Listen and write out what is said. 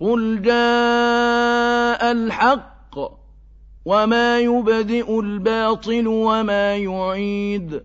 قُلْ جَاءَ الْحَقُّ وَمَا يُبْدِئُ الْبَاطِلُ وَمَا يُعِيدُ